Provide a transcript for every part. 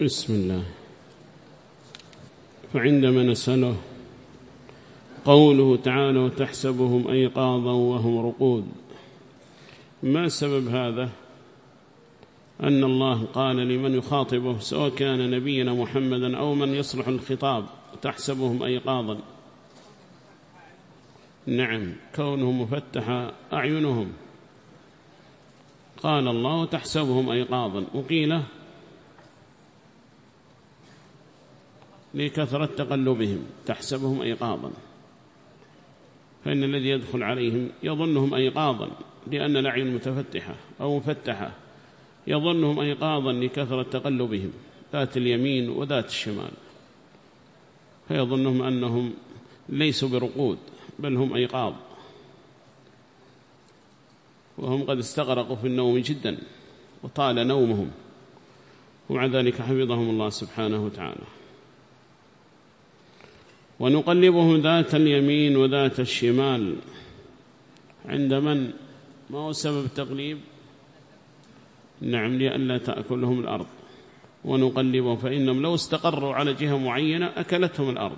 بسم الله. فعندما نسأله قوله تعالى وتحسبهم أيقاظا وهم رقود ما سبب هذا؟ أن الله قال لمن يخاطبه سواء كان نبينا محمدا أو من يصلح الخطاب تحسبهم أيقاظا نعم كونهم مفتح أعينهم. قال الله تحسبهم أيقاظا وقيل لكثرة تقلبهم تحسبهم أيقاظا. فإن الذي يدخل عليهم يظنهم أيقاظا لأن الأعين متفتحة أو مفتحة. يظنهم أيقاظا لكثرة تقلبهم ذات اليمين وذات الشمال. فيظنهم أنهم ليسوا برقود بل هم أيقاظ. وهم قد استغرقوا في النوم جدا وطال نومهم. ومع ذلك حفظهم الله سبحانه وتعالى. ونقلبهم ذات اليمين وذات الشمال عند من؟ ما هو سبب التقليب؟ نعم لئلا تأكلهم الأرض. ونقلبهم فإنهم لو استقروا على جهة معينة أكلتهم الأرض.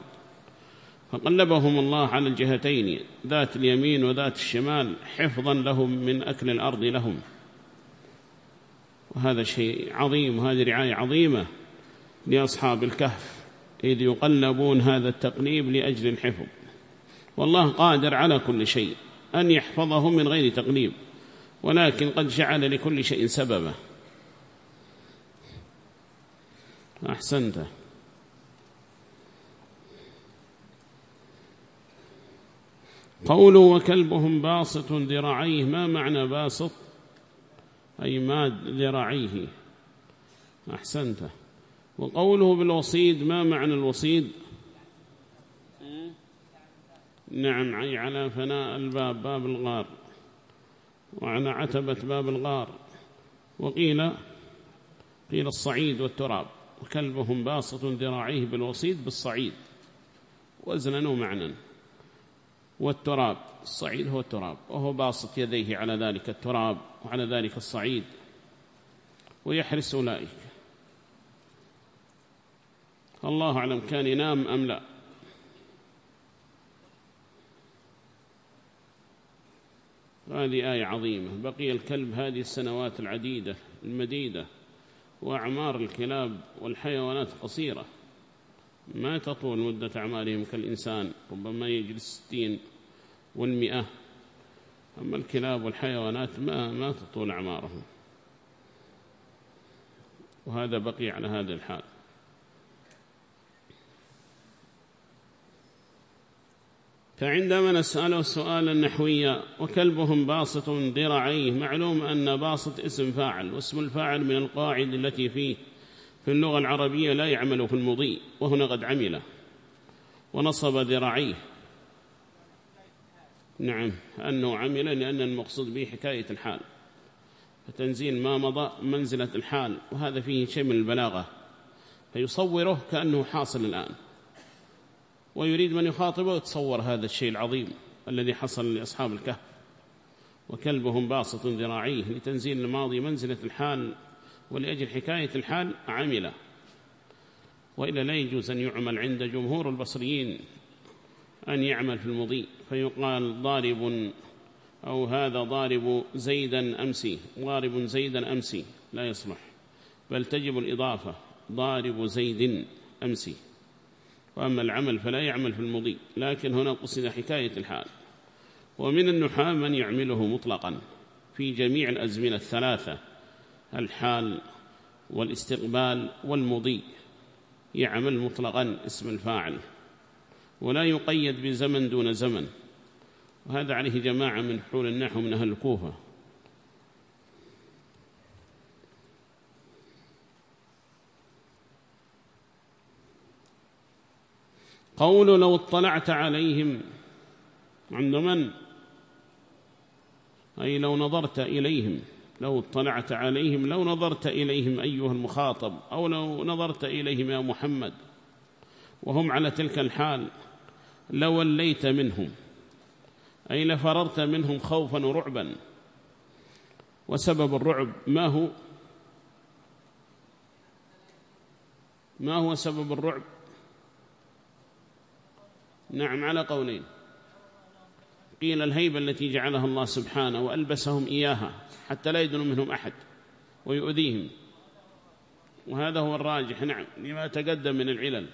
فقلبهم الله على الجهتين ذات اليمين وذات الشمال حفظا لهم من أكل الأرض لهم. وهذا شيء عظيم وهذه رعاية عظيمة لأصحاب الكهف. إذ يقلبون هذا التقليب لأجل الحفظ. والله قادر على كل شيء أن يحفظهم من غير تقليب ولكن قد جعل لكل شيء سببا أحسنت. قوله وكلبهم باسط ذراعيه ما معنى باسط؟ أي ماد ذراعيه. أحسنت. وقوله بالوصيد ما معنى الوصيد؟ نعم أي على فناء الباب باب الغار. وعلى عتبة باب الغار. وقيل قيل الصعيد والتراب. وكلبهم باسط ذراعيه بالوصيد بالصعيد. وزنا ومعنى والتراب الصعيد هو التراب. وهو باسط يديه على ذلك التراب وعلى ذلك الصعيد. ويحرس أولئك. الله أعلم كان ينام أم لا. هذه آية عظيمة. بقي الكلب هذه السنوات العديدة المديدة وأعمار الكلاب والحيوانات قصيرة. ما تطول مدة أعمالهم كالإنسان ربما يجلس ستين والمئة. أما الكلاب والحيوانات ما, ما تطول أعمارهم. وهذا بقي على هذا الحال. فعندما نسأله سؤالا نحويا وكلبهم باسط ذراعيه معلوم أن باسط اسم فاعل واسم الفاعل من القاعدة التي فيه في اللغة العربية لا يعمل في المضي وهنا قد عمل ونصب ذراعيه. نعم أنه عمل لأن المقصود به حكاية الحال فتنزيل ما مضى منزلة الحال وهذا فيه شيء من البلاغة فيصوره كأنه حاصل الآن. ويريد من يخاطبه يتصور هذا الشيء العظيم الذي حصل لأصحاب الكهف. وكلبهم باسط ذراعيه لتنزيل الماضي منزلة الحال ولأجل حكاية الحال عمل. وإلا لا يجوز أن يعمل عند جمهور البصريين أن يعمل في المضي فيقال ضارب أو هذا ضارب زيدا أمسي ضارب زيدا أمسي لا يصلح. بل تجب الإضافة ضارب زيد أمسي. وأما العمل فلا يعمل في المضي لكن هنا قصد حكاية الحال. ومن النحاة من يعمله مطلقا. في جميع الأزمنة الثلاثة الحال والاستقبال والمضي يعمل مطلقا اسم الفاعل. ولا يقيد بزمن دون زمن. وهذا عليه جماعة من حول النحو من أهل الكوفة. قول لو اطلعت عليهم عند من؟ أي لو نظرت إليهم لو اطلعت عليهم لو نظرت إليهم أيها المخاطب أو لو نظرت إليهم يا محمد وهم على تلك الحال لوليت منهم أي لفررت منهم خوفا ورعبا. وسبب الرعب ما هو؟ ما هو سبب الرعب؟ نعم على قولين. قيل الهيبة التي جعلها الله سبحانه وألبسهم إياها حتى لا يدنوا منهم أحد ويؤذيهم. وهذا هو الراجح نعم لما تقدم من العلل.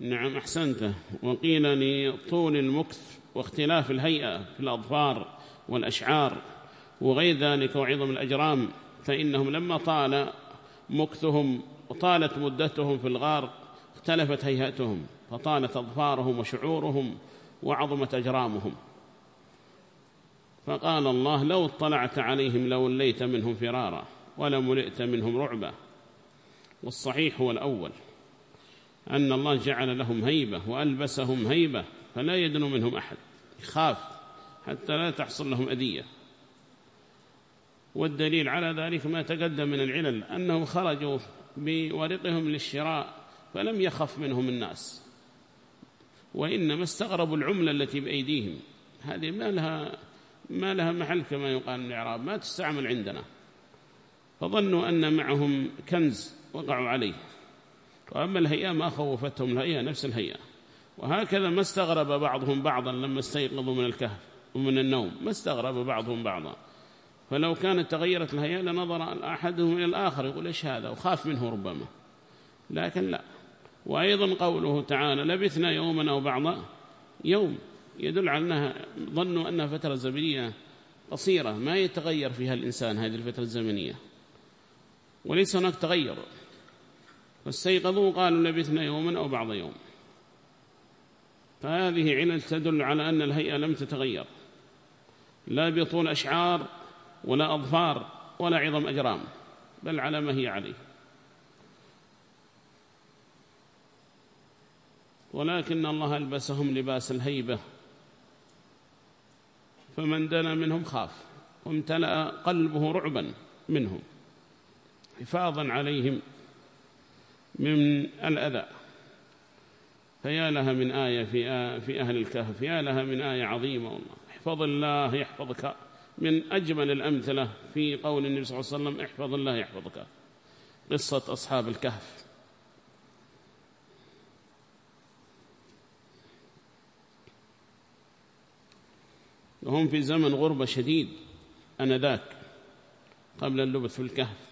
نعم أحسنت. وقيل لطول المكث واختلاف الهيئة في الأظفار والأشعار وغير ذلك وعظم الأجرام فإنهم لما طال مكثهم وطالت مدتهم في الغار اختلفت هيئتهم فطالت أظفارهم وشعورهم وعظمت أجرامهم. فقال الله لو اطلعت عليهم لوليت منهم فرارا ولملئت منهم رعبا. والصحيح هو الأول أن الله جعل لهم هيبة وألبسهم هيبة فلا يدنو منهم أحد يخاف حتى لا تحصل لهم أذية. والدليل على ذلك ما تقدم من العلل أنهم خرجوا بورقهم للشراء فلم يخف منهم الناس. وإنما استغربوا العملة التي بأيديهم. هذه ما لها, ما لها محل كما يقال الإعراب. ما تستعمل عندنا. فظنوا أن معهم كنز وقعوا عليه. وأما الهيئة ما خوفتهم الهيئة نفس الهيئة. وهكذا ما استغرب بعضهم بعضا لما استيقظوا من الكهف ومن النوم. ما استغرب بعضهم بعضا. فلو كانت تغيرت الهيئة لنظر أحدهم إلى الآخر يقول إيش هذا؟ وخاف منه ربما. لكن لا. وأيضا قوله تعالى لبثنا يوما أو بعض يوم. يدل على أنها ظنوا أنها فترة زمنية قصيرة. ما يتغير فيها الإنسان هذه الفترة الزمنية؟ وليس هناك تغير. فاستيقظوا قالوا لبثنا يوما أو بعض يوم. فهذه علل تدل على أن الهيئة لم تتغير. لا بطول أشعار ولا أظفار ولا عظم أجرام بل على ما هي عليه. ولكن الله ألبسهم لباس الهيبة. فمن دنا منهم خاف وامتلأ قلبه رعبا منهم حفاظا عليهم من الأذى. فيا لها من آية في, في أهل الكهف يا لها من آية عظيمة والله. احفظ الله يحفظك من أجمل الأمثلة في قول النبي صلى الله عليه وسلم احفظ الله يحفظك. قصة أصحاب الكهف. وهم في زمن غربة شديد أنذاك قبل اللبث في الكهف.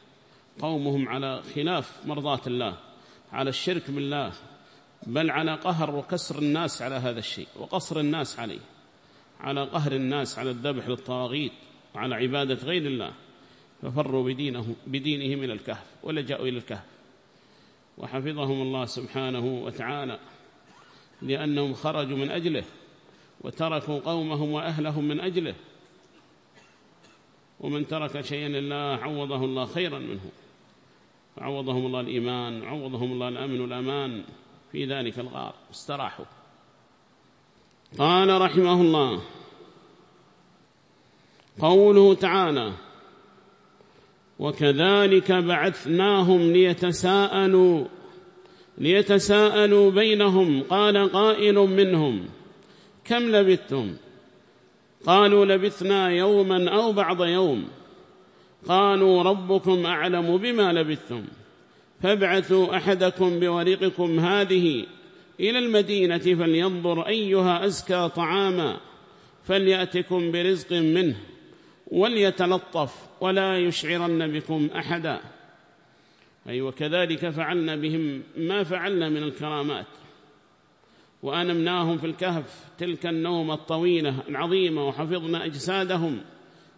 قومهم على خلاف مرضاة الله على الشرك بالله بل على قهر وكسر الناس على هذا الشيء وقصر الناس عليه على قهر الناس على الذبح للطواغيت وعلى عبادة غير الله. ففروا بدينه بدينهم إلى الكهف ولجأوا إلى الكهف. وحفظهم الله سبحانه وتعالى لأنهم خرجوا من أجله. وتركوا قومهم وأهلهم من أجله. ومن ترك شيئا لله عوضه الله خيرا منه. عوضهم الله الإيمان عوضهم الله الأمن والأمان. في ذلك الغار استراحوا. قال رحمه الله قوله تعالى وكذلك بعثناهم ليتساءلوا ليتساءلوا بينهم. قال قائل منهم كم لبثتم؟ قالوا لبثنا يوما أو بعض يوم. قالوا ربكم أعلم بما لبثتم. فابعثوا أحدكم بورقكم هذه إلى المدينة فلينظر أيها أزكى طعاما فليأتكم برزق منه وليتلطف ولا يشعرن بكم أحدا. أي وكذلك فعلنا بهم ما فعلنا من الكرامات. وأنمناهم في الكهف تلك النوم الطويلة العظيمة وحفظنا أجسادهم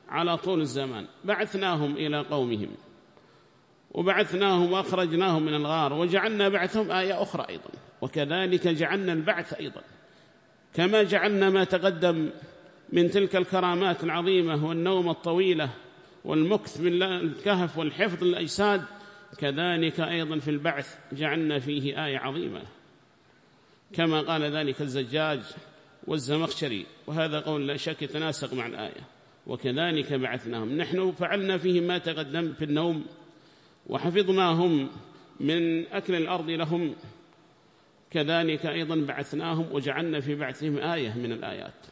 على طول الزمان. بعثناهم إلى قومهم وبعثناهم وأخرجناهم من الغار وجعلنا بعثهم آية أخرى أيضا. وكذلك جعلنا البعث أيضا. كما جعلنا ما تقدم من تلك الكرامات العظيمة والنوم الطويلة والمكث من الكهف والحفظ للأجساد كذلك أيضا في البعث جعلنا فيه آية عظيمة. كما قال ذلك الزجاج والزمخشري وهذا قول لا شك يتناسق مع الآية. وكذلك بعثناهم. نحن فعلنا فيهم ما تقدم في النوم وحفظناهم من أكل الأرض لهم. كذلك أيضا بعثناهم وجعلنا في بعثهم آية من الآيات.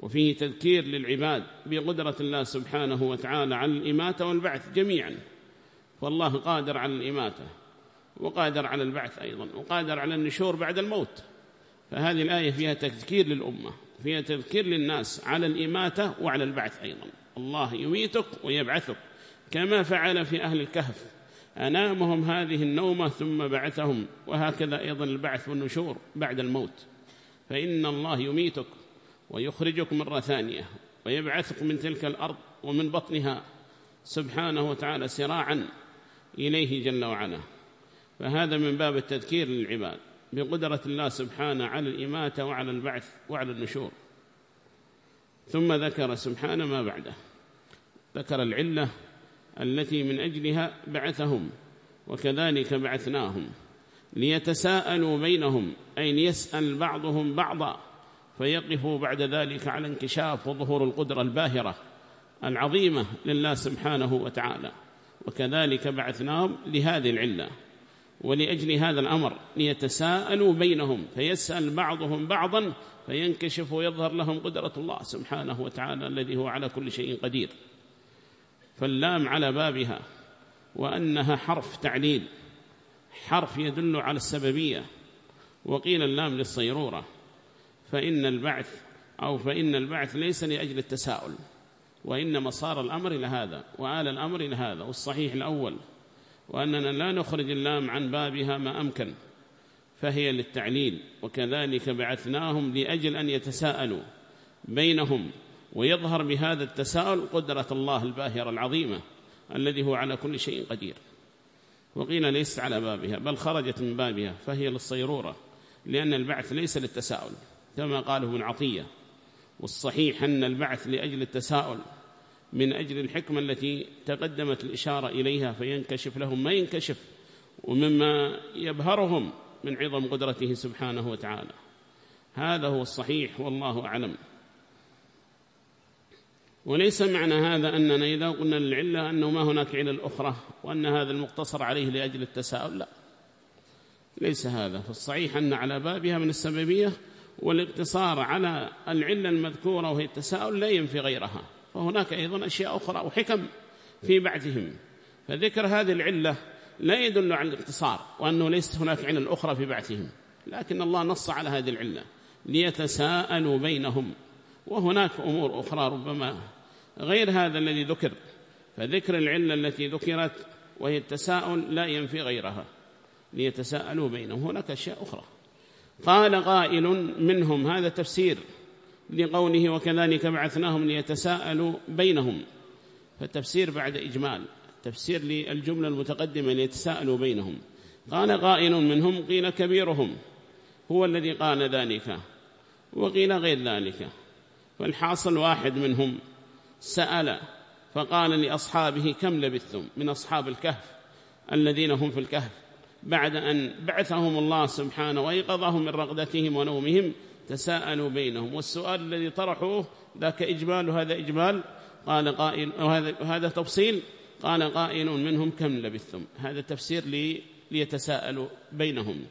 وفيه تذكير للعباد بقدرة الله سبحانه وتعالى على الإماتة والبعث جميعا. فالله قادر على الإماتة. وقادر على البعث أيضا وقادر على النشور بعد الموت. فهذه الآية فيها تذكير للأمة فيها تذكير للناس على الإماتة وعلى البعث أيضا. الله يميتك ويبعثك كما فعل في أهل الكهف. أنامهم هذه النومة ثم بعثهم وهكذا أيضا البعث والنشور بعد الموت. فإن الله يميتك ويخرجك مرة ثانية ويبعثك من تلك الأرض ومن بطنها سبحانه وتعالى سراعا إليه جل وعلا. فهذا من باب التذكير للعباد بقدرة الله سبحانه على الإماتة وعلى البعث وعلى النشور. ثم ذكر سبحانه ما بعده. ذكر العلة التي من أجلها بعثهم وكذلك بعثناهم ليتساءلوا بينهم أي يسأل بعضهم بعضا فيقفوا بعد ذلك على انكشاف وظهور القدرة الباهرة العظيمة لله سبحانه وتعالى. وكذلك بعثناهم لهذه العلة. ولأجل هذا الأمر ليتساءلوا بينهم فيسأل بعضهم بعضا فينكشف ويظهر لهم قدرة الله سبحانه وتعالى الذي هو على كل شيء قدير. فاللام على بابها وأنها حرف تعليل حرف يدل على السببية. وقيل اللام للصيرورة فإن البعث أو فإن البعث ليس لأجل التساؤل وإنما صار الأمر إلى هذا وآل الأمر إلى هذا والصحيح الأول. وأننا لا نخرج اللام عن بابها ما أمكن فهي للتعليل وكذلك بعثناهم لأجل أن يتساءلوا بينهم ويظهر بهذا التساؤل قدرة الله الباهرة العظيمة الذي هو على كل شيء قدير. وقيل ليس على بابها بل خرجت من بابها فهي للصيرورة لأن البعث ليس للتساؤل كما قاله ابن عطية والصحيح أن البعث لأجل التساؤل من أجل الحكمة التي تقدمت الإشارة إليها فينكشف لهم ما ينكشف ومما يبهرهم من عظم قدرته سبحانه وتعالى. هذا هو الصحيح والله أعلم. وليس معنى هذا أننا إذا قلنا للعلة أنه ما هناك علة أخرى وأن هذا المقتصر عليه لأجل التساؤل لا. ليس هذا. فالصحيح أن على بابها من السببية والاقتصار على العلة المذكورة وهي التساؤل لا ينفي غيرها. فهناك أيضا أشياء أخرى وحكم في بعثهم فذكر هذه العلة لا يدل على الاقتصار وأنه ليست هناك علة أخرى في بعثهم لكن الله نص على هذه العلة ليتساءلوا بينهم. وهناك أمور أخرى ربما غير هذا الذي ذكر فذكر العلة التي ذكرت وهي التساؤل لا ينفي غيرها ليتساءلوا بينهم. هناك أشياء أخرى. قال قائل منهم هذا تفسير لقوله وكذلك بعثناهم ليتساءلوا بينهم. فالتفسير بعد إجمال تفسير للجملة المتقدمة ليتساءلوا بينهم. قال قائل منهم قيل كبيرهم هو الذي قال ذلك وقيل غير ذلك. فالحاصل واحد منهم سأل فقال لأصحابه كم لبثتم من أصحاب الكهف الذين هم في الكهف بعد أن بعثهم الله سبحانه ويقظهم من رغدتهم ونومهم تساءلوا بينهم. والسؤال الذي طرحوه ذاك إجمال وهذا إجمال. قال قائل وهذا هذا تفصيل. قال قائل منهم كم لبثتم؟ هذا تفسير لي ليتساءلوا بينهم.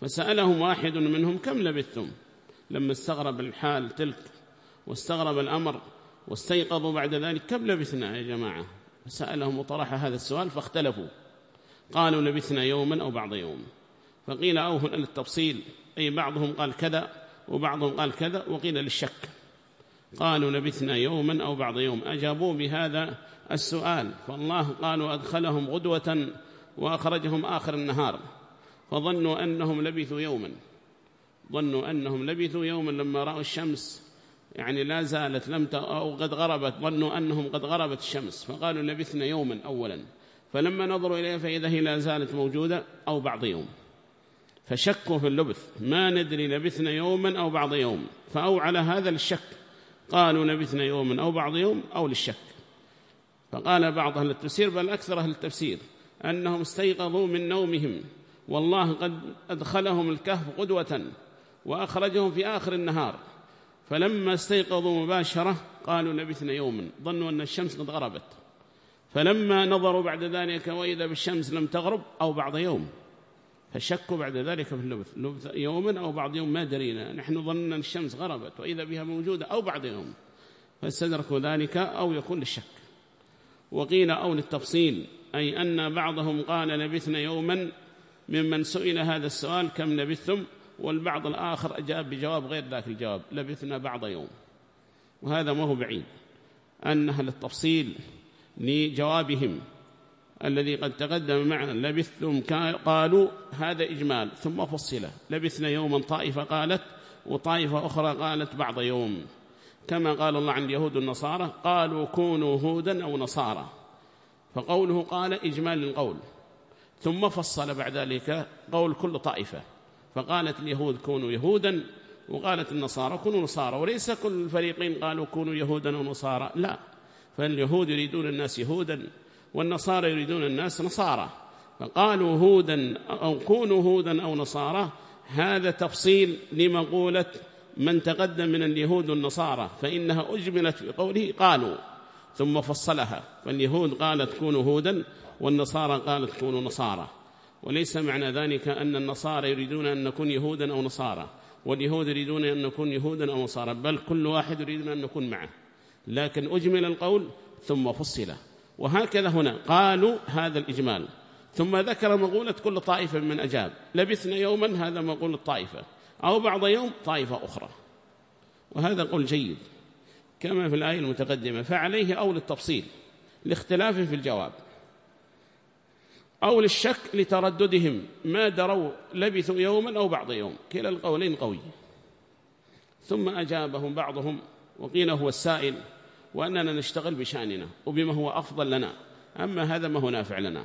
فسألهم واحد منهم كم لبثتم؟ لما استغرب الحال تلك واستغرب الأمر واستيقظوا بعد ذلك كم لبثنا يا جماعة؟ فسألهم وطرح هذا السؤال فاختلفوا. قالوا لبثنا يوما أو بعض يوم. فقيل أوه للتفصيل أي بعضهم قال كذا وبعضهم قال كذا وقيل للشك. قالوا لبثنا يوما أو بعض يوم. أجابوا بهذا السؤال. فالله قالوا أدخلهم غدوة وأخرجهم آخر النهار. فظنوا أنهم لبثوا يوما. ظنوا أنهم لبثوا يوما لما رأوا الشمس. يعني لا زالت لم أو قد غربت. ظنوا أنهم قد غربت الشمس. فقالوا لبثنا يوما أولا. فلما نظروا إليها فإذا هي لا زالت موجودة أو بعض يوم. فشكوا في اللبث. ما ندري لبثنا يوما أو بعض يوم. فأو على هذا للشك قالوا لبثنا يوما أو بعض يوم أو للشك. فقال بعض أهل التفسير بل أكثر أهل التفسير أنهم استيقظوا من نومهم. والله قد أدخلهم الكهف قدوة وأخرجهم في آخر النهار. فلما استيقظوا مباشرة قالوا لبثنا يوما. ظنوا أن الشمس قد غربت. فلما نظروا بعد ذلك وإذا بالشمس لم تغرب أو بعض يوم. فشكوا بعد ذلك في اللبث. لبث يوما أو بعض يوم ما درينا. نحن ظننا الشمس غربت وإذا بها موجودة أو بعض يوم. فاستدركوا ذلك أو يكون للشك. وقيل أو للتفصيل أي أن بعضهم قال لبثنا يوما ممن سئل هذا السؤال كم لبثتم؟ والبعض الآخر أجاب بجواب غير ذاك الجواب لبثنا بعض يوم. وهذا ما هو بعيد. أنها للتفصيل لجوابهم. الذي قد تقدم معنا لبثتم قالوا هذا إجمال ثم فصله لبثنا يوما طائفة قالت وطائفة أخرى قالت بعض يوم. كما قال الله عن اليهود والنصارى قالوا كونوا هودا أو نصارى. فقوله قال إجمال القول. ثم فصل بعد ذلك قول كل طائفة. فقالت اليهود كونوا يهودا وقالت النصارى كونوا نصارى. وليس كل الفريقين قالوا كونوا يهودا ونصارى لا. فاليهود يريدون الناس يهودا. والنصارى يريدون الناس نصارى. فقالوا هودا أو كونوا هودا أو نصارى هذا تفصيل لمقولة من تقدم من اليهود والنصارى فإنها أجملت في قوله قالوا. ثم فصلها فاليهود قالت كونوا هودا والنصارى قالت كونوا نصارى. وليس معنى ذلك أن النصارى يريدون أن نكون يهودا أو نصارى واليهود يريدون أن نكون يهودا أو نصارى بل كل واحد يريد أن نكون معه. لكن أجمل القول ثم فصل. وهكذا هنا. قالوا هذا الإجمال. ثم ذكر مقولة كل طائفة من أجاب. لبثنا يوما هذا مقول الطائفة. أو بعض يوم طائفة أخرى. وهذا قول جيد. كما في الآية المتقدمة. فعليه أو للتفصيل. لاختلاف في الجواب. أو للشك لترددهم. ما دروا لبثوا يوما أو بعض يوم. كلا القولين قوي. ثم أجابهم بعضهم. وقيل هو السائل. وأننا نشتغل بشأننا وبما هو أفضل لنا. أما هذا ما هو نافع لنا.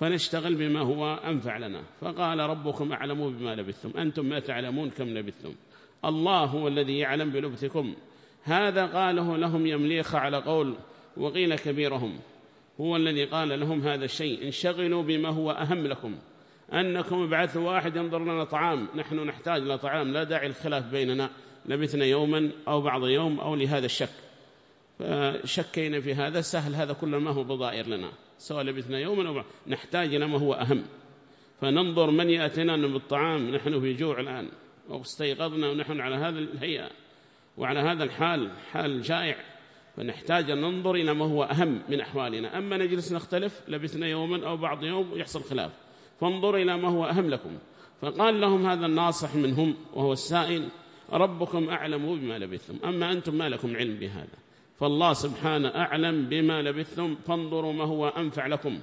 فنشتغل بما هو أنفع لنا. فقال ربكم أعلموا بما لبثتم. أنتم ما تعلمون كم لبثتم. الله هو الذي يعلم بلبثكم. هذا قاله لهم يمليخ على قول وقيل كبيرهم. هو الذي قال لهم هذا الشيء. انشغلوا بما هو أهم لكم. أنكم ابعثوا واحد ينظر لنا طعام. نحن نحتاج إلى طعام. لا داعي الخلاف بيننا. لبثنا يوما أو بعض يوم أو لهذا الشك. فشكينا في هذا. سهل هذا كله ما هو بضائر لنا. سواء لبثنا يوما أو نحتاج إلى ما هو أهم. فننظر من يأتينا بالطعام. نحن في جوع الآن. واستيقظنا ونحن على هذا الهيئة. وعلى هذا الحال حال جائع. فنحتاج أن ننظر إلى ما هو أهم من أحوالنا. أما نجلس نختلف لبثنا يوما أو بعض يوم يحصل خلاف. فانظروا إلى ما هو أهم لكم. فقال لهم هذا الناصح منهم وهو السائل ربكم أعلم بما لبثتم. أما أنتم ما لكم علم بهذا. فالله سبحانه أعلم بما لبثتم فانظروا ما هو أنفع لكم.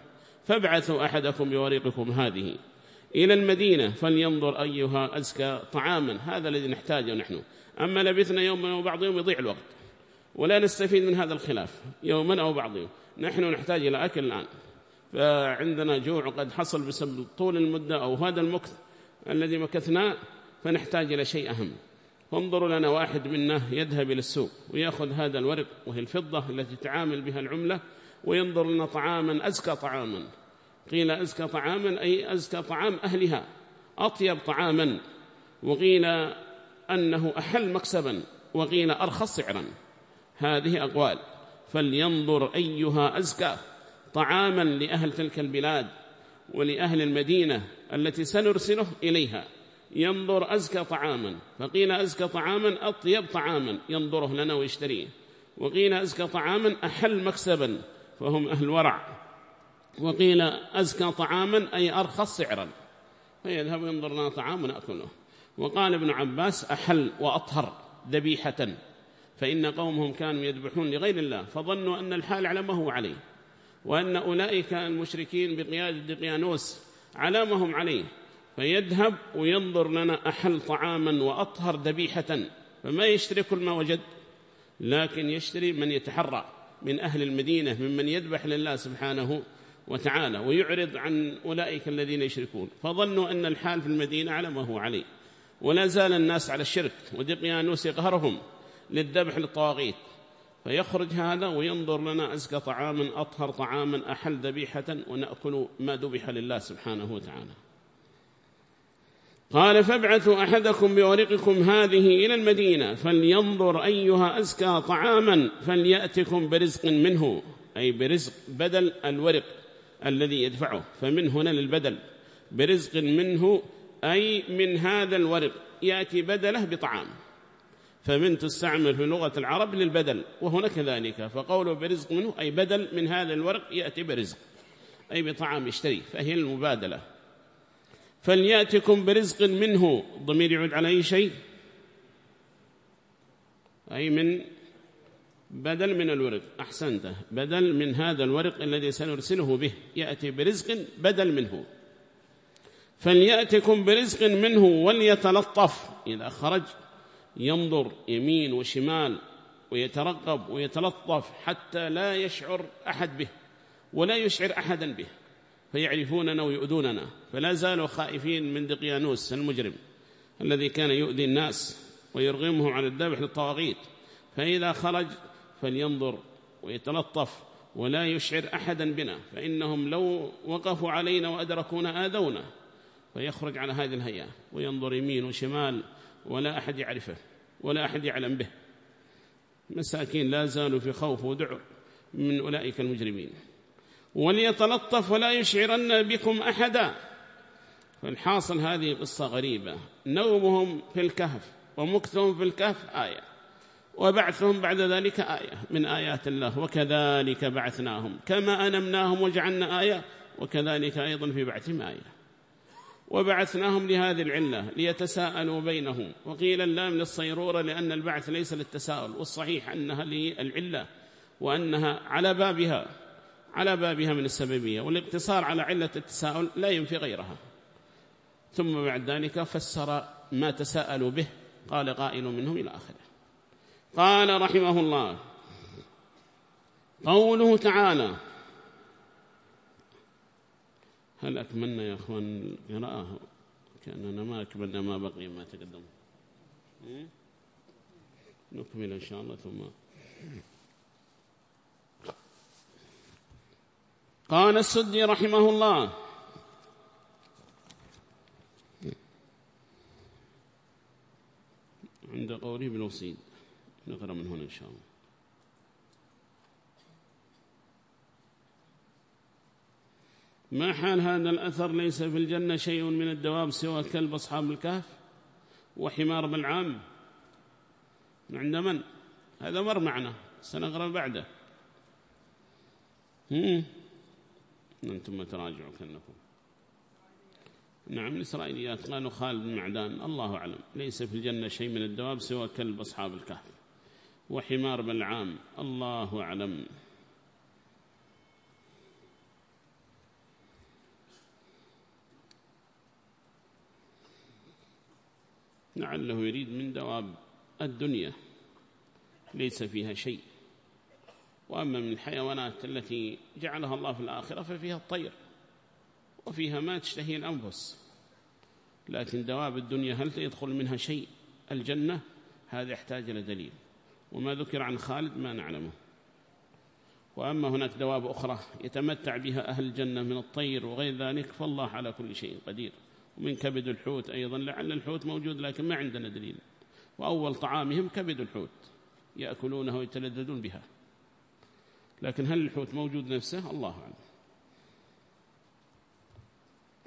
فابعثوا أحدكم بوريقكم هذه إلى المدينة فلينظر أيها أزكى طعاما. هذا الذي نحتاجه نحن. أما لبثنا يوما وبعض يوم يضيع الوقت. ولا نستفيد من هذا الخلاف. يوما أو بعض يوم. نحن نحتاج إلى أكل الآن. فعندنا جوع قد حصل بسبب طول المدة أو هذا المكث الذي مكثناه فنحتاج إلى شيء أهم. فانظروا لنا واحد منا يذهب إلى السوق ويأخذ هذا الورق وهي الفضة التي تعامل بها العملة وينظر لنا طعاما أزكى طعاما. قيل أزكى طعاما أي أزكى طعام أهلها. أطيب طعاما. وقيل أنه أحل مكسبا. وقيل أرخص سعرا. هذه أقوال. فلينظر أيها أزكى طعاما لأهل تلك البلاد ولأهل المدينة التي سنرسله إليها. ينظر أزكى طعاما. فقيل أزكى طعاما أطيب طعاما. ينظره لنا ويشتريه. وقيل أزكى طعاما أحل مكسبا. فهم أهل ورع. وقيل أزكى طعاما أي أرخص سعرا. فيذهب ينظر لنا طعام ونأكله وقال ابن عباس أحل وأطهر ذبيحة. فإن قومهم كانوا يذبحون لغير الله فظنوا أن الحال على ما هو عليه. وأن أولئك المشركين بقيادة دقيانوس على ما هم عليه. فيذهب وينظر لنا أحل طعاما وأطهر ذبيحة فما يشتري كل ما وجد لكن يشتري من يتحرى من أهل المدينة ممن يذبح لله سبحانه وتعالى ويعرض عن أولئك الذين يشركون. فظنوا أن الحال في المدينة على ما هو عليه. ولا زال الناس على الشرك ودقيانوس يقهرهم للذبح للطواغيت. فيخرج هذا وينظر لنا أزكى طعاما أطهر طعاما أحل ذبيحة ونأكل ما ذبح لله سبحانه وتعالى. قال فابعثوا أحدكم بورقكم هذه إلى المدينة فلينظر أيها أزكى طعاما فليأتكم برزق منه أي برزق بدل الورق الذي يدفعه. فمن هنا للبدل. برزق منه أي من هذا الورق. يأتي بدله بطعام. فمن تستعمل في لغة العرب للبدل. وهنا كذلك. فقوله برزق منه أي بدل من هذا الورق يأتي برزق. أي بطعام يشتري. فهي المبادلة. فليأتكم برزق منه. ضمير يعود على أي شيء؟ أي من بدل من الورق. أحسنت. بدل من هذا الورق الذي سنرسله به. يأتي برزق بدل منه. فليأتكم برزق منه وليتلطف. إذا خرج ينظر يمين وشمال ويترقب ويتلطف حتى لا يشعر أحد به ولا يشعر أحدا به. فيعرفوننا ويؤذوننا. فلا زالوا خائفين من دقيانوس المجرم الذي كان يؤذي الناس ويرغمهم على الذبح للطواغيت. فإذا خرج فلينظر ويتلطف ولا يشعر أحدا بنا فإنهم لو وقفوا علينا وأدركونا آذونا فيخرج على هذه الهيئة وينظر يمين وشمال ولا أحد يعرفه ولا أحد يعلم به. مساكين لا زالوا في خوف ودعو من أولئك المجرمين. وليتلطف ولا يشعرن بكم أحدا. فالحاصل هذه قصة غريبة. نومهم في الكهف ومكثهم في الكهف آية. وبعثهم بعد ذلك آية من آيات الله. وكذلك بعثناهم. كما أنمناهم وجعلنا آية. وكذلك أيضا في بعثهم آية. وبعثناهم لهذه العلة ليتساءلوا بينهم. وقيل اللام للصيرورة لأن البعث ليس للتساؤل. والصحيح أنها للعلة وأنها على بابها. على بابها من السببية والاقتصار على علة التساؤل لا ينفي غيرها. ثم بعد ذلك فسر ما تساءلوا به قال قائل منهم إلى آخره. قال رحمه الله قوله تعالى هل أكملنا يا أخوان القراءة؟ كأننا ما أكملنا ما بقي ما تقدم. نكمل إن شاء الله ثم قال السدي رحمه الله. عند قوله بالوصيد نقرأ من هنا إن شاء الله. ما حال هذا الأثر؟ ليس في الجنة شيء من الدواب سوى كلب أصحاب الكهف وحمار بالعام عند من؟ هذا مر معنا. سنقرأ بعده. أنتم تراجعوا كأنكم. نعم الإسرائيليات قالوا خالد بن معدان الله أعلم ليس في الجنة شيء من الدواب سوى كلب أصحاب الكهف وحمار بالعام الله أعلم. لعله يريد من دواب الدنيا ليس فيها شيء. وأما من الحيوانات التي جعلها الله في الآخرة ففيها الطير وفيها ما تشتهي الأنفس. لكن دواب الدنيا هل يدخل منها شيء؟ الجنة هذا يحتاج إلى دليل. وما ذكر عن خالد ما نعلمه. وأما هناك دواب أخرى يتمتع بها أهل الجنة من الطير وغير ذلك فالله على كل شيء قدير. ومن كبد الحوت أيضا لعل الحوت موجود لكن ما عندنا دليل. وأول طعامهم كبد الحوت يأكلونه ويتلذذون بها. لكن هل الحوت موجود نفسه؟ الله أعلم.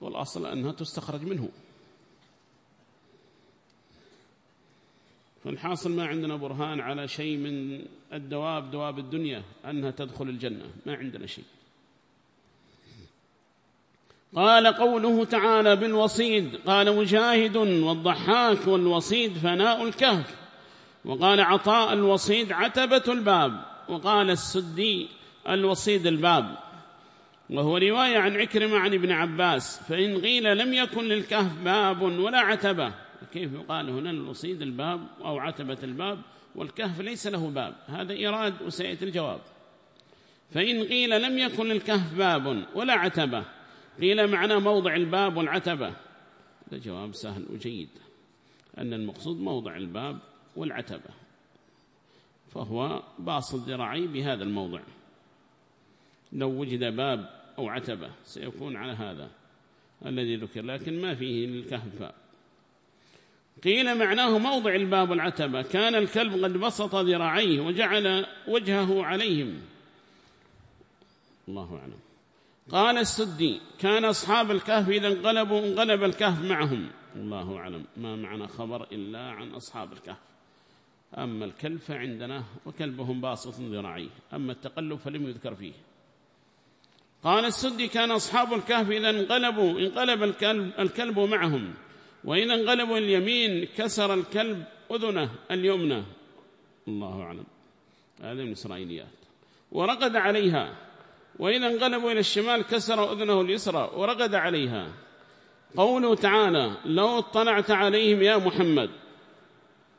والأصل أنها تستخرج منه. فالحاصل ما عندنا برهان على شيء من الدواب دواب الدنيا أنها تدخل الجنة. ما عندنا شيء. قال قوله تعالى بالوصيد قال مجاهد والضحاك والوصيد فناء الكهف وقال عطاء الوصيد عتبة الباب. وقال السدي الوصيد الباب. وهو رواية عن عكرمة عن ابن عباس فإن قيل لم يكن للكهف باب ولا عتبة. كيف يقال هنا الوصيد الباب أو عتبة الباب؟ والكهف ليس له باب. هذا إيراد وسيأتي الجواب. فإن قيل لم يكن للكهف باب ولا عتبة قيل معنى موضع الباب والعتبة. هذا جواب سهل وجيد أن المقصود موضع الباب والعتبة. فهو باص الذراعي بهذا الموضع. لو وجد باب أو عتبة سيكون على هذا الذي ذكر لكن ما فيه للكهف. قيل معناه موضع الباب والعتبة. كان الكلب قد بسط ذراعيه وجعل وجهه عليهم. الله أعلم. قال السدي كان أصحاب الكهف إذا انقلبوا انقلب الكهف معهم. الله أعلم. ما معنى خبر إلا عن أصحاب الكهف. أما الكلب فعندنا وكلبهم باسط ذراعيه أما التقلب فلم يذكر فيه. قال السدي كان أصحاب الكهف إذا انقلبوا انقلب الكلب, الكلب معهم وإذا انقلبوا اليمين كسر الكلب أذنه اليمنى. الله أعلم. هذا من الإسرائيليات ورقد عليها. وإذا انقلبوا إلى الشمال كسر أذنه اليسرى. ورقد عليها. قوله تعالى لو اطلعت عليهم يا محمد.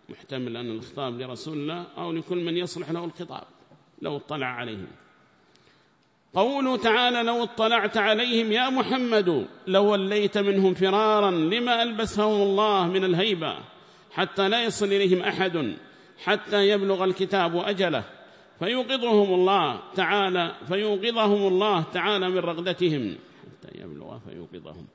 محتمل أن الخطاب لرسول الله أو لكل من يصلح له الخطاب لو اطلع عليهم. قوله تعالى لو اطلعت عليهم يا محمد لوليت منهم فرارا لما ألبسهم الله من الهيبة حتى لا يصل إليهم أحد حتى يبلغ الكتاب أجله. فيوقظهم الله تعالى فيوقظهم الله تعالى من رغدتهم حتى يبلغ فيوقظهم.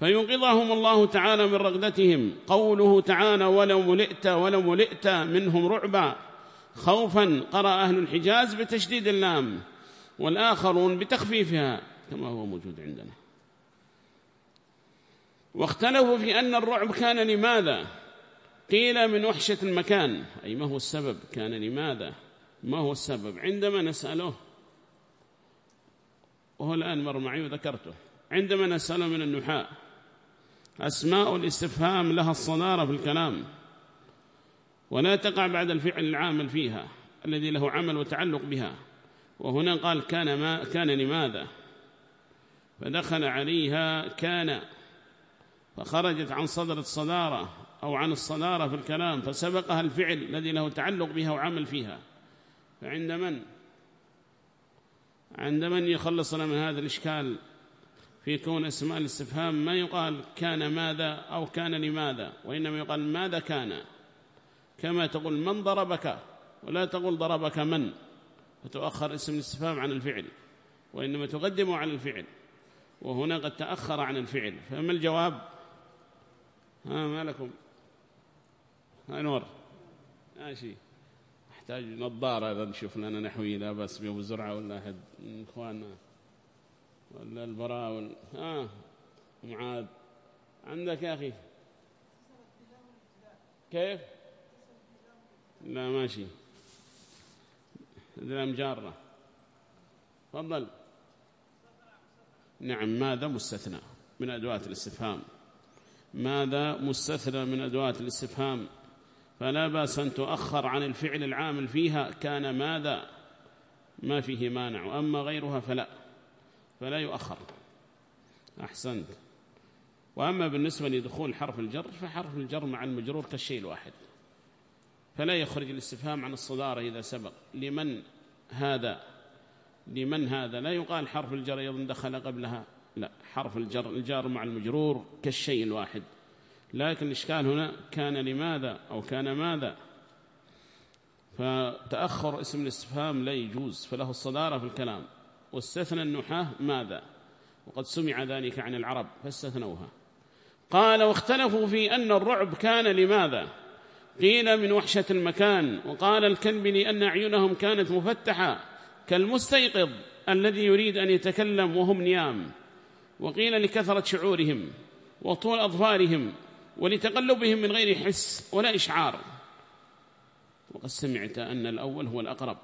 فيوقظهم الله تعالى من رغدتهم. قوله تعالى ولو ملئت ولو ملئت منهم رعبا خوفا قرأ أهل الحجاز بتشديد اللام والآخرون بتخفيفها كما هو موجود عندنا. واختلفوا في أن الرعب كان لماذا؟ قيل من وحشة المكان. أي ما هو السبب؟ كان لماذا؟ ما هو السبب؟ عندما نسأله. وهو الآن مر معي وذكرته. عندما نسأله من النحاء. أسماء الاستفهام لها الصدارة في الكلام ولا تقع بعد الفعل العامل فيها الذي له عمل وتعلق بها. وهنا قال كان, ما كان لماذا؟ فدخل عليها كان فخرجت عن صدر الصدارة أو عن الصدارة في الكلام فسبقها الفعل الذي له تعلق بها وعمل فيها. فعند من؟ عند من يخلصنا من هذا الإشكال؟ في كون اسماء الاستفهام ما يقال كان ماذا أو كان لماذا وإنما يقال ماذا كان. كما تقول من ضربك ولا تقول ضربك من فتؤخر اسم الاستفهام عن الفعل وإنما تقدم على الفعل وهنا قد تأخر عن الفعل. فما الجواب؟ ها ما لكم؟ أنور ماشي. أحتاج نظارة إذا نشوف لنا نحوي لا بس بأبو زرعة ولا أحد من إخواننا ولا البراء ولا آه معاذ. عندك يا أخي. كيف؟ لا ماشي. لام جارة تفضل. نعم ماذا مستثنى من أدوات الاستفهام؟ ماذا مستثنى من أدوات الاستفهام؟ فلا بأس أن تؤخر عن الفعل العامل فيها. كان ماذا؟ ما فيه مانع. وأما غيرها فلا. فلا يؤخر. أحسنت. وأما بالنسبة لدخول حرف الجر فحرف الجر مع المجرور كالشيء الواحد فلا يخرج الاستفهام عن الصدارة إذا سبق. لمن هذا؟ لمن هذا؟ لا يقال حرف الجر أيضا دخل قبلها. لا حرف الجر الجار مع المجرور كالشيء الواحد. لكن الإشكال هنا كان لماذا أو كان ماذا؟ فتأخر اسم الاستفهام لا يجوز فله الصدارة في الكلام. واستثنى النحاة ماذا؟ وقد سمع ذلك عن العرب فاستثنوها. قال واختلفوا في أن الرعب كان لماذا؟ قيل من وحشة المكان. وقال الكلب لأن أعينهم كانت مفتحة كالمستيقظ الذي يريد أن يتكلم وهم نيام. وقيل لكثرة شعورهم وطول أظفارهم ولتقلبهم من غير حس ولا إشعار. وقد سمعت أن الأول هو الأقرب.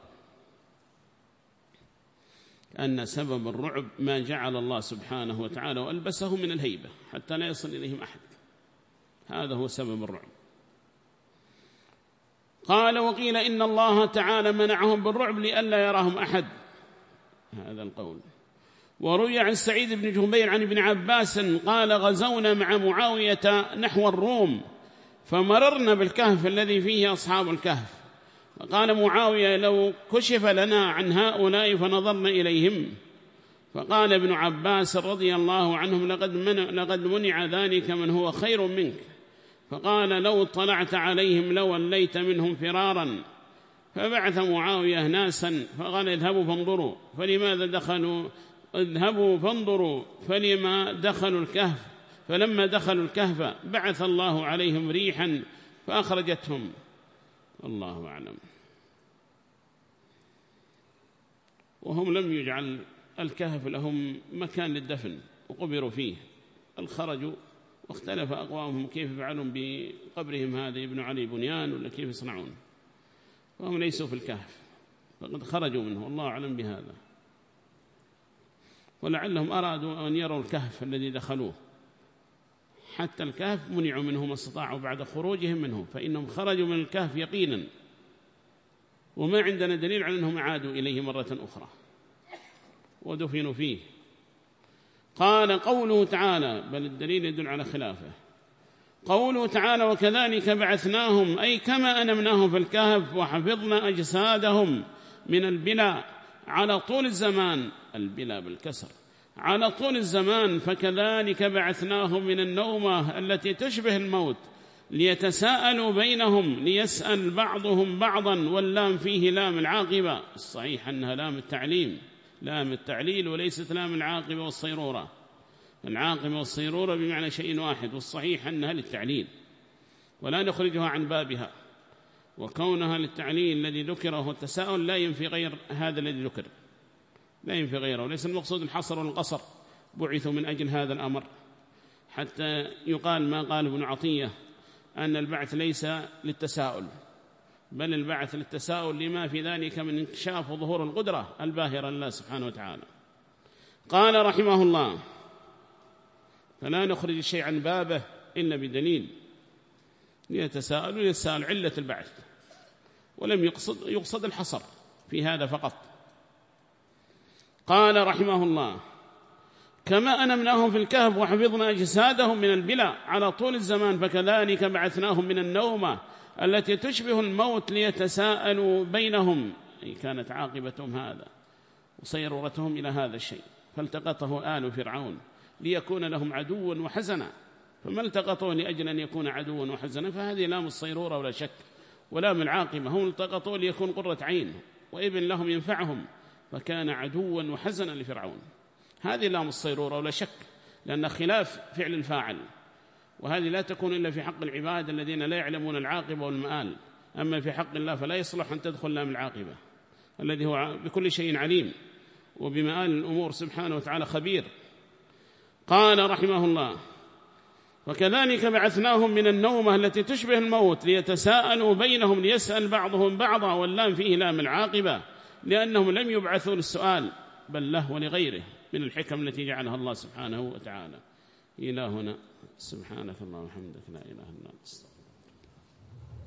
أن سبب الرعب ما جعل الله سبحانه وتعالى وألبسه من الهيبة حتى لا يصل إليهم أحد. هذا هو سبب الرعب. قال وقيل إن الله تعالى منعهم بالرعب لئلا يراهم أحد. هذا القول. وروي عن سعيد بن جبير عن ابن عباس قال غزونا مع معاوية نحو الروم فمررنا بالكهف الذي فيه أصحاب الكهف. فقال معاوية لو كشف لنا عن هؤلاء فنظرنا إليهم. فقال ابن عباس رضي الله عنهم لقد منع, لقد منع ذلك من هو خير منك. فقال لو اطلعت عليهم لوليت منهم فرارا. فبعث معاوية ناسا فقال اذهبوا فانظروا فلماذا دخلوا؟ اذهبوا فانظروا فلما دخلوا الكهف فلما دخلوا الكهف بعث الله عليهم ريحا فأخرجتهم. الله أعلم. وهم لم يجعل الكهف لهم مكان للدفن وقبروا فيه. الخرجوا واختلف أقوامهم كيف يفعلون بقبرهم هذا ابن علي بنيان ولا كيف يصنعون. وهم ليسوا في الكهف فقد خرجوا منه والله أعلم بهذا. ولعلهم أرادوا أن يروا الكهف الذي دخلوه. حتى الكهف منعوا منه ما استطاعوا بعد خروجهم منه فإنهم خرجوا من الكهف يقينا. وما عندنا دليل على أنهم عادوا إليه مرة أخرى. ودفنوا فيه. قال قوله تعالى بل الدليل يدل على خلافه. قوله تعالى وكذلك بعثناهم أي كما أنمناهم في الكهف وحفظنا أجسادهم من البلاء على طول الزمان. البلاء بالكسر. على طول الزمان فكذلك بعثناهم من النومة التي تشبه الموت ليتساءلوا بينهم ليسأل بعضهم بعضا واللام فيه لام العاقبة. الصحيح أنها لام التعليم. لام التعليل وليست لام العاقبة والصيرورة. العاقبة والصيرورة بمعنى شيء واحد والصحيح أنها للتعليل. ولا نخرجها عن بابها. وكونها للتعليل الذي ذكره التساؤل لا ينفي غير هذا الذي ذكر. لا ينفي غيره وليس المقصود الحصر والقصر. بعثوا من أجل هذا الأمر. حتى يقال ما قال ابن عطية أن البعث ليس للتساؤل بل البعث للتساؤل لما في ذلك من انكشاف وظهور القدرة الباهرة لله سبحانه وتعالى. قال رحمه الله فلا نخرج الشيء عن بابه إلا بدليل. ليتساءل ويتساءل علة البعث ولم يقصد, يقصد الحصر في هذا فقط. قال رحمه الله كما أنمناهم في الكهف وحفظنا أجسادهم من البلاء على طول الزمان فكذلك بعثناهم من النومة التي تشبه الموت ليتساءلوا بينهم. أي كانت عاقبتهم هذا وصيرورتهم إلى هذا الشيء. فالتقطه آل فرعون ليكون لهم عدوا وحزنا. فما التقطوا لأجل أن يكون عدوا وحزنا؟ فهذه لام الصيرورة ولا شك ولام العاقبة. هم التقطوا ليكون قرة عين وإبن لهم ينفعهم. فكان عدوا وحزنا لفرعون. هذه لام الصيرورة ولا شك لأن خلاف فعل الفاعل وهذه لا تكون إلا في حق العباد الذين لا يعلمون العاقبة والمآل. أما في حق الله فلا يصلح أن تدخل لام العاقبة الذي هو بكل شيء عليم وبمآل الأمور سبحانه وتعالى خبير. قال رحمه الله وكذلك بعثناهم من النومة التي تشبه الموت ليتساءلوا بينهم ليسأل بعضهم بعضا واللام فيه لام العاقبة لأنهم لم يبعثوا للسؤال بل له ولغيره من الحكم التي جعلها الله سبحانه وتعالى. إلى هنا. سبحانك اللهم وبحمدك لا إله إلا أنت.